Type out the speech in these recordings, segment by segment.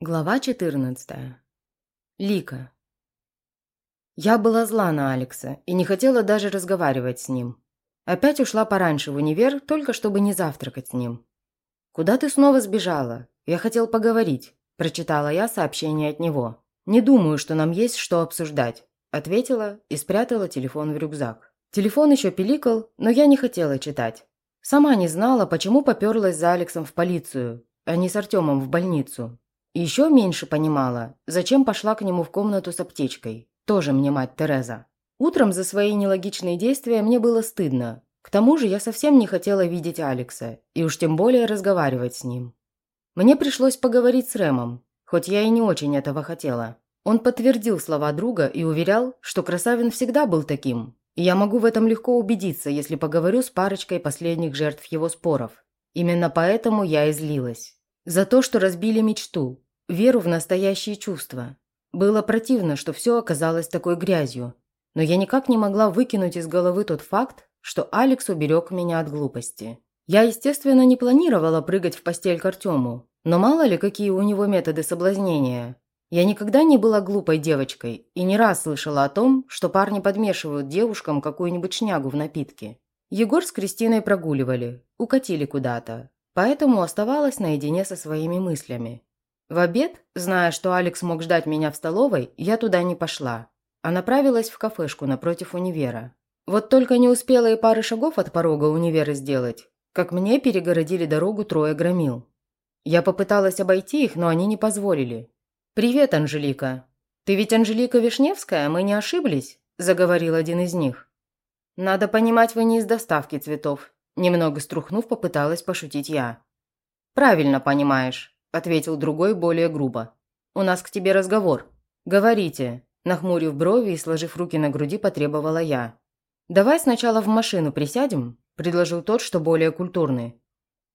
Глава 14. Лика. Я была зла на Алекса и не хотела даже разговаривать с ним. Опять ушла пораньше в универ, только чтобы не завтракать с ним. «Куда ты снова сбежала? Я хотел поговорить», – прочитала я сообщение от него. «Не думаю, что нам есть что обсуждать», – ответила и спрятала телефон в рюкзак. Телефон еще пиликал, но я не хотела читать. Сама не знала, почему поперлась за Алексом в полицию, а не с Артемом в больницу. Еще меньше понимала, зачем пошла к нему в комнату с аптечкой. Тоже мне мать Тереза. Утром за свои нелогичные действия мне было стыдно. К тому же я совсем не хотела видеть Алекса, и уж тем более разговаривать с ним. Мне пришлось поговорить с Рэмом, хоть я и не очень этого хотела. Он подтвердил слова друга и уверял, что Красавин всегда был таким. И я могу в этом легко убедиться, если поговорю с парочкой последних жертв его споров. Именно поэтому я и злилась. За то, что разбили мечту, веру в настоящие чувства. Было противно, что все оказалось такой грязью, но я никак не могла выкинуть из головы тот факт, что Алекс уберег меня от глупости. Я, естественно, не планировала прыгать в постель к Артему, но мало ли, какие у него методы соблазнения. Я никогда не была глупой девочкой и не раз слышала о том, что парни подмешивают девушкам какую-нибудь шнягу в напитки. Егор с Кристиной прогуливали, укатили куда-то поэтому оставалась наедине со своими мыслями. В обед, зная, что Алекс мог ждать меня в столовой, я туда не пошла, а направилась в кафешку напротив универа. Вот только не успела и пары шагов от порога универа сделать, как мне перегородили дорогу трое громил. Я попыталась обойти их, но они не позволили. «Привет, Анжелика. Ты ведь Анжелика Вишневская, мы не ошиблись?» – заговорил один из них. «Надо понимать, вы не из доставки цветов. Немного струхнув, попыталась пошутить я. «Правильно понимаешь», – ответил другой более грубо. «У нас к тебе разговор». «Говорите», – нахмурив брови и сложив руки на груди, потребовала я. «Давай сначала в машину присядем», – предложил тот, что более культурный.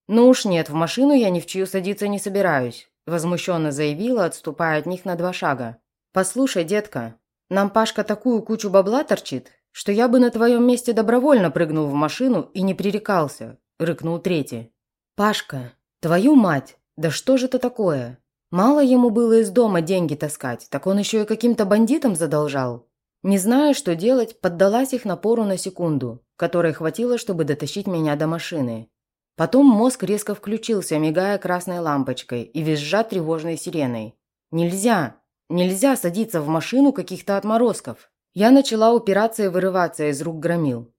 «Ну уж нет, в машину я ни в чью садиться не собираюсь», – возмущенно заявила, отступая от них на два шага. «Послушай, детка, нам Пашка такую кучу бабла торчит, что я бы на твоем месте добровольно прыгнул в машину и не пререкался», – рыкнул третий. «Пашка, твою мать, да что же это такое? Мало ему было из дома деньги таскать, так он еще и каким-то бандитам задолжал». Не зная, что делать, поддалась их напору на секунду, которой хватило, чтобы дотащить меня до машины. Потом мозг резко включился, мигая красной лампочкой и визжа тревожной сиреной. «Нельзя! Нельзя садиться в машину каких-то отморозков!» Я начала упираться и вырываться из рук громил.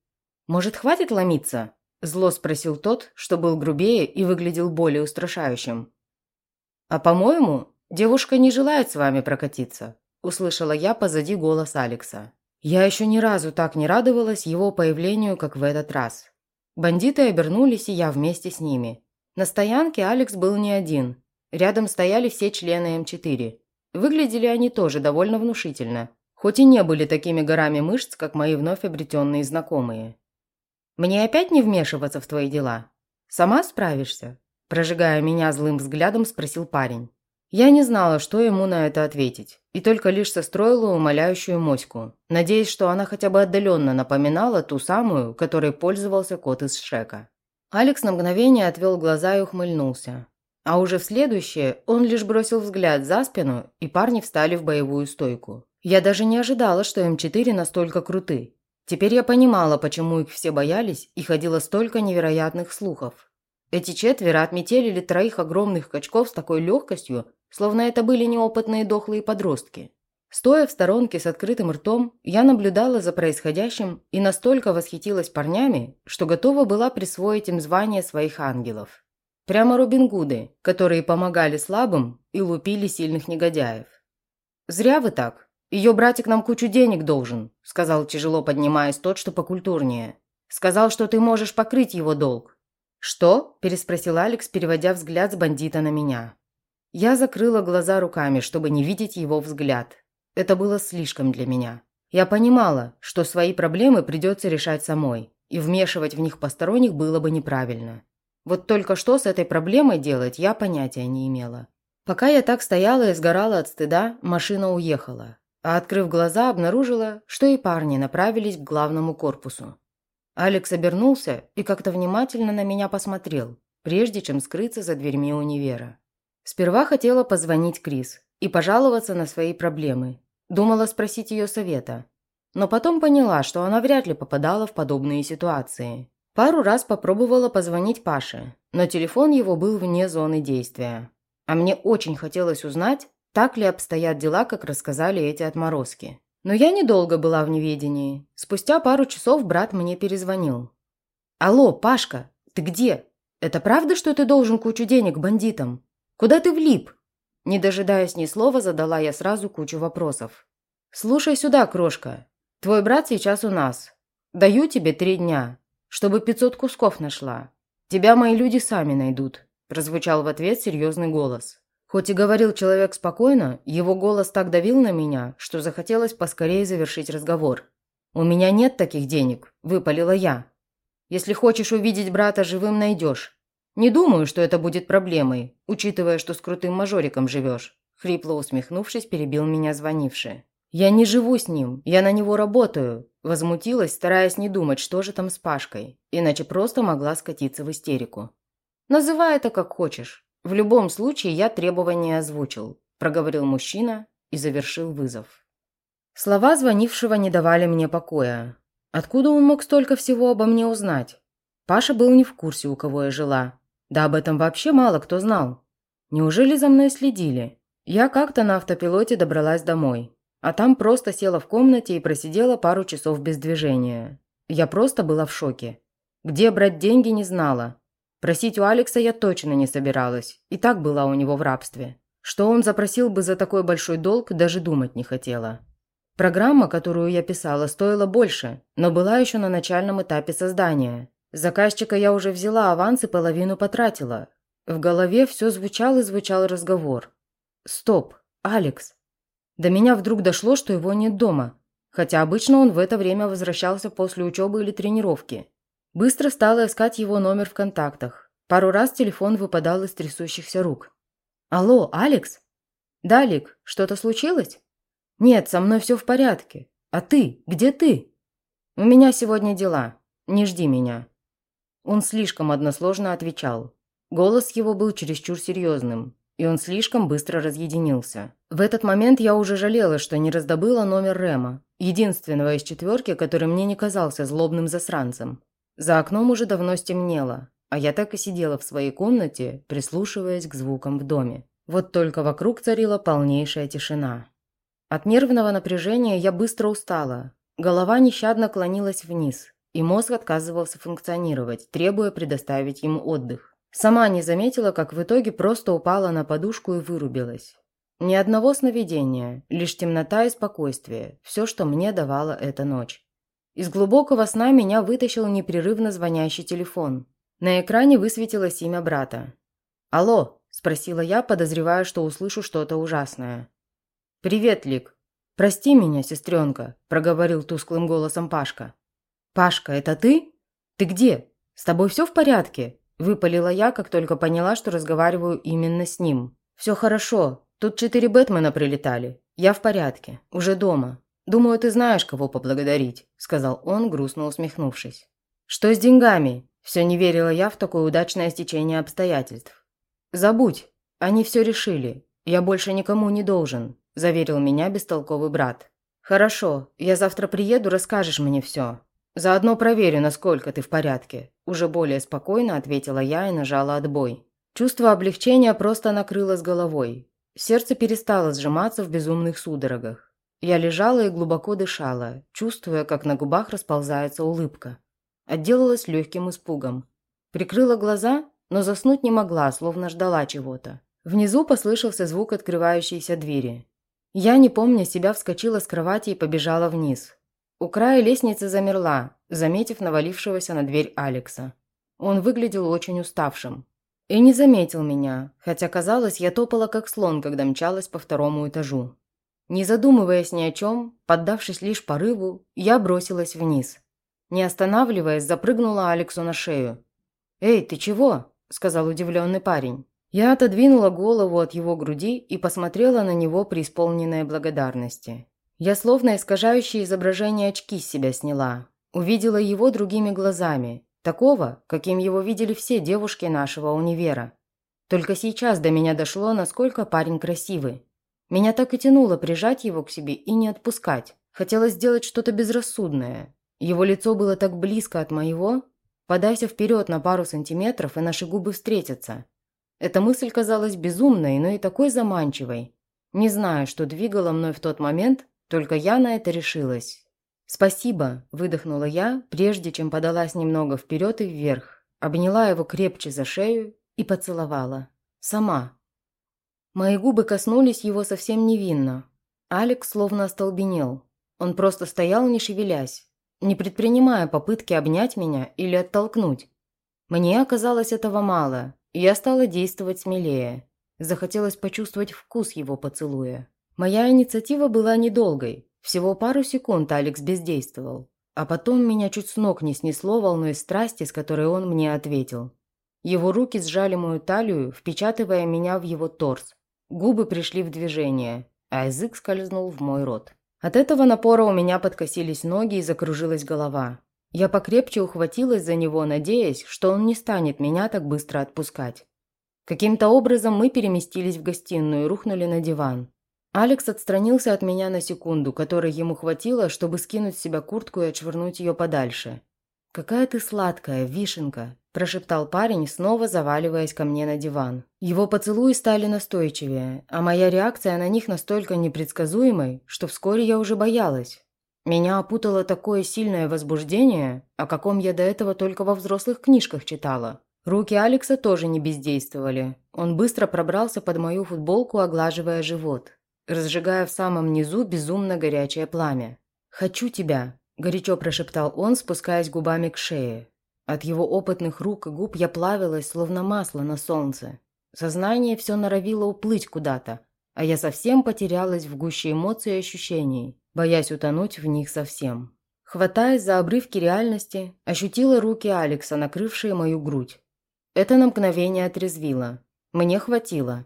«Может, хватит ломиться?» – зло спросил тот, что был грубее и выглядел более устрашающим. «А по-моему, девушка не желает с вами прокатиться», – услышала я позади голос Алекса. Я еще ни разу так не радовалась его появлению, как в этот раз. Бандиты обернулись, и я вместе с ними. На стоянке Алекс был не один. Рядом стояли все члены М4. Выглядели они тоже довольно внушительно хоть и не были такими горами мышц, как мои вновь обретенные знакомые. «Мне опять не вмешиваться в твои дела? Сама справишься?» Прожигая меня злым взглядом, спросил парень. Я не знала, что ему на это ответить, и только лишь состроила умоляющую моську, надеясь, что она хотя бы отдаленно напоминала ту самую, которой пользовался кот из Шрека. Алекс на мгновение отвел глаза и ухмыльнулся. А уже в следующее он лишь бросил взгляд за спину, и парни встали в боевую стойку. Я даже не ожидала, что М4 настолько круты. Теперь я понимала, почему их все боялись, и ходило столько невероятных слухов. Эти четверо отметелили троих огромных качков с такой легкостью, словно это были неопытные дохлые подростки. Стоя в сторонке с открытым ртом, я наблюдала за происходящим и настолько восхитилась парнями, что готова была присвоить им звание своих ангелов. Прямо Робин Гуды, которые помогали слабым и лупили сильных негодяев. «Зря вы так», «Ее братик нам кучу денег должен», – сказал, тяжело поднимаясь тот, что покультурнее. «Сказал, что ты можешь покрыть его долг». «Что?» – переспросил Алекс, переводя взгляд с бандита на меня. Я закрыла глаза руками, чтобы не видеть его взгляд. Это было слишком для меня. Я понимала, что свои проблемы придется решать самой, и вмешивать в них посторонних было бы неправильно. Вот только что с этой проблемой делать я понятия не имела. Пока я так стояла и сгорала от стыда, машина уехала а открыв глаза, обнаружила, что и парни направились к главному корпусу. Алекс обернулся и как-то внимательно на меня посмотрел, прежде чем скрыться за дверьми универа. Сперва хотела позвонить Крис и пожаловаться на свои проблемы. Думала спросить ее совета. Но потом поняла, что она вряд ли попадала в подобные ситуации. Пару раз попробовала позвонить Паше, но телефон его был вне зоны действия. А мне очень хотелось узнать, так ли обстоят дела, как рассказали эти отморозки. Но я недолго была в неведении. Спустя пару часов брат мне перезвонил. «Алло, Пашка, ты где? Это правда, что ты должен кучу денег бандитам? Куда ты влип?» Не дожидаясь ни слова, задала я сразу кучу вопросов. «Слушай сюда, крошка. Твой брат сейчас у нас. Даю тебе три дня, чтобы пятьсот кусков нашла. Тебя мои люди сами найдут», – прозвучал в ответ серьезный голос. Хоть и говорил человек спокойно, его голос так давил на меня, что захотелось поскорее завершить разговор. «У меня нет таких денег», – выпалила я. «Если хочешь увидеть брата живым, найдешь. Не думаю, что это будет проблемой, учитывая, что с крутым мажориком живешь», – хрипло усмехнувшись, перебил меня звонивший. «Я не живу с ним, я на него работаю», – возмутилась, стараясь не думать, что же там с Пашкой, иначе просто могла скатиться в истерику. «Называй это как хочешь. «В любом случае я требования озвучил», – проговорил мужчина и завершил вызов. Слова звонившего не давали мне покоя. Откуда он мог столько всего обо мне узнать? Паша был не в курсе, у кого я жила. Да об этом вообще мало кто знал. Неужели за мной следили? Я как-то на автопилоте добралась домой. А там просто села в комнате и просидела пару часов без движения. Я просто была в шоке. Где брать деньги, не знала. Просить у Алекса я точно не собиралась, и так была у него в рабстве. Что он запросил бы за такой большой долг, даже думать не хотела. Программа, которую я писала, стоила больше, но была еще на начальном этапе создания. Заказчика я уже взяла аванс и половину потратила. В голове все звучал и звучал разговор. «Стоп, Алекс!» До меня вдруг дошло, что его нет дома, хотя обычно он в это время возвращался после учебы или тренировки. Быстро стала искать его номер в контактах. Пару раз телефон выпадал из трясущихся рук. «Алло, Алекс?» «Да, Лик, что-то случилось?» «Нет, со мной все в порядке. А ты? Где ты?» «У меня сегодня дела. Не жди меня». Он слишком односложно отвечал. Голос его был чересчур серьезным, и он слишком быстро разъединился. В этот момент я уже жалела, что не раздобыла номер Рема, единственного из четверки, который мне не казался злобным засранцем. За окном уже давно стемнело, а я так и сидела в своей комнате, прислушиваясь к звукам в доме. Вот только вокруг царила полнейшая тишина. От нервного напряжения я быстро устала. Голова нещадно клонилась вниз, и мозг отказывался функционировать, требуя предоставить ему отдых. Сама не заметила, как в итоге просто упала на подушку и вырубилась. Ни одного сновидения, лишь темнота и спокойствие – все, что мне давала эта ночь. Из глубокого сна меня вытащил непрерывно звонящий телефон. На экране высветилось имя брата. «Алло?» – спросила я, подозревая, что услышу что-то ужасное. «Привет, Лик. Прости меня, сестренка», – проговорил тусклым голосом Пашка. «Пашка, это ты? Ты где? С тобой все в порядке?» – выпалила я, как только поняла, что разговариваю именно с ним. «Все хорошо. Тут четыре Бэтмена прилетали. Я в порядке. Уже дома. «Думаю, ты знаешь, кого поблагодарить», – сказал он, грустно усмехнувшись. «Что с деньгами?» – все не верила я в такое удачное стечение обстоятельств. «Забудь, они все решили. Я больше никому не должен», – заверил меня бестолковый брат. «Хорошо, я завтра приеду, расскажешь мне все. Заодно проверю, насколько ты в порядке», – уже более спокойно ответила я и нажала отбой. Чувство облегчения просто накрыло с головой. Сердце перестало сжиматься в безумных судорогах. Я лежала и глубоко дышала, чувствуя, как на губах расползается улыбка. Отделалась легким испугом. Прикрыла глаза, но заснуть не могла, словно ждала чего-то. Внизу послышался звук открывающейся двери. Я, не помня себя, вскочила с кровати и побежала вниз. У края лестницы замерла, заметив навалившегося на дверь Алекса. Он выглядел очень уставшим. И не заметил меня, хотя казалось, я топала как слон, когда мчалась по второму этажу. Не задумываясь ни о чем, поддавшись лишь порыву, я бросилась вниз. Не останавливаясь, запрыгнула Алексу на шею. «Эй, ты чего?» – сказал удивленный парень. Я отодвинула голову от его груди и посмотрела на него при исполненной благодарности. Я словно искажающее изображение очки с себя сняла. Увидела его другими глазами, такого, каким его видели все девушки нашего универа. Только сейчас до меня дошло, насколько парень красивый. Меня так и тянуло прижать его к себе и не отпускать. Хотелось сделать что-то безрассудное. Его лицо было так близко от моего. Подайся вперед на пару сантиметров, и наши губы встретятся. Эта мысль казалась безумной, но и такой заманчивой. Не знаю, что двигало мной в тот момент, только я на это решилась. «Спасибо», – выдохнула я, прежде чем подалась немного вперед и вверх, обняла его крепче за шею и поцеловала. Сама. Мои губы коснулись его совсем невинно. Алекс словно остолбенел. Он просто стоял, не шевелясь, не предпринимая попытки обнять меня или оттолкнуть. Мне оказалось этого мало, и я стала действовать смелее. Захотелось почувствовать вкус его поцелуя. Моя инициатива была недолгой. Всего пару секунд Алекс бездействовал. А потом меня чуть с ног не снесло волной страсти, с которой он мне ответил. Его руки сжали мою талию, впечатывая меня в его торс. Губы пришли в движение, а язык скользнул в мой рот. От этого напора у меня подкосились ноги и закружилась голова. Я покрепче ухватилась за него, надеясь, что он не станет меня так быстро отпускать. Каким-то образом мы переместились в гостиную и рухнули на диван. Алекс отстранился от меня на секунду, которой ему хватило, чтобы скинуть с себя куртку и отшвырнуть ее подальше. «Какая ты сладкая, вишенка!» – прошептал парень, снова заваливаясь ко мне на диван. Его поцелуи стали настойчивее, а моя реакция на них настолько непредсказуемой, что вскоре я уже боялась. Меня опутало такое сильное возбуждение, о каком я до этого только во взрослых книжках читала. Руки Алекса тоже не бездействовали. Он быстро пробрался под мою футболку, оглаживая живот, разжигая в самом низу безумно горячее пламя. «Хочу тебя», – горячо прошептал он, спускаясь губами к шее. От его опытных рук и губ я плавилась, словно масло на солнце. Сознание все норовило уплыть куда-то, а я совсем потерялась в гуще эмоций и ощущений, боясь утонуть в них совсем. Хватаясь за обрывки реальности, ощутила руки Алекса, накрывшие мою грудь. Это на мгновение отрезвило. Мне хватило.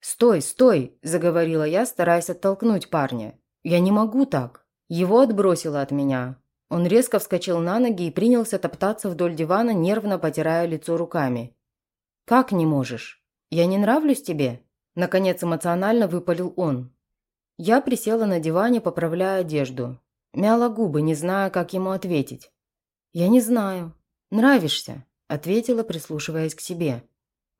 «Стой, стой!» – заговорила я, стараясь оттолкнуть парня. «Я не могу так!» Его отбросило от меня. Он резко вскочил на ноги и принялся топтаться вдоль дивана, нервно потирая лицо руками. «Как не можешь? Я не нравлюсь тебе?» Наконец эмоционально выпалил он. Я присела на диване, поправляя одежду. Мяла губы, не зная, как ему ответить. «Я не знаю. Нравишься», – ответила, прислушиваясь к себе.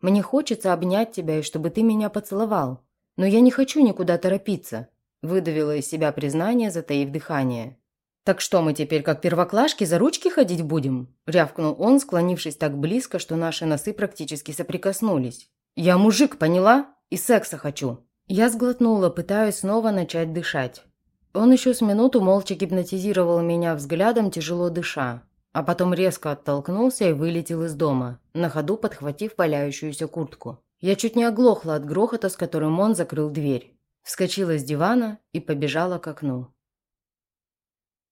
«Мне хочется обнять тебя и чтобы ты меня поцеловал. Но я не хочу никуда торопиться. Выдавила из себя признание, затаив дыхание. «Так что мы теперь, как первоклашки, за ручки ходить будем?» – рявкнул он, склонившись так близко, что наши носы практически соприкоснулись. «Я мужик, поняла? И секса хочу!» Я сглотнула, пытаясь снова начать дышать. Он еще с минуту молча гипнотизировал меня взглядом, тяжело дыша, а потом резко оттолкнулся и вылетел из дома, на ходу подхватив валяющуюся куртку. Я чуть не оглохла от грохота, с которым он закрыл дверь. Вскочила с дивана и побежала к окну.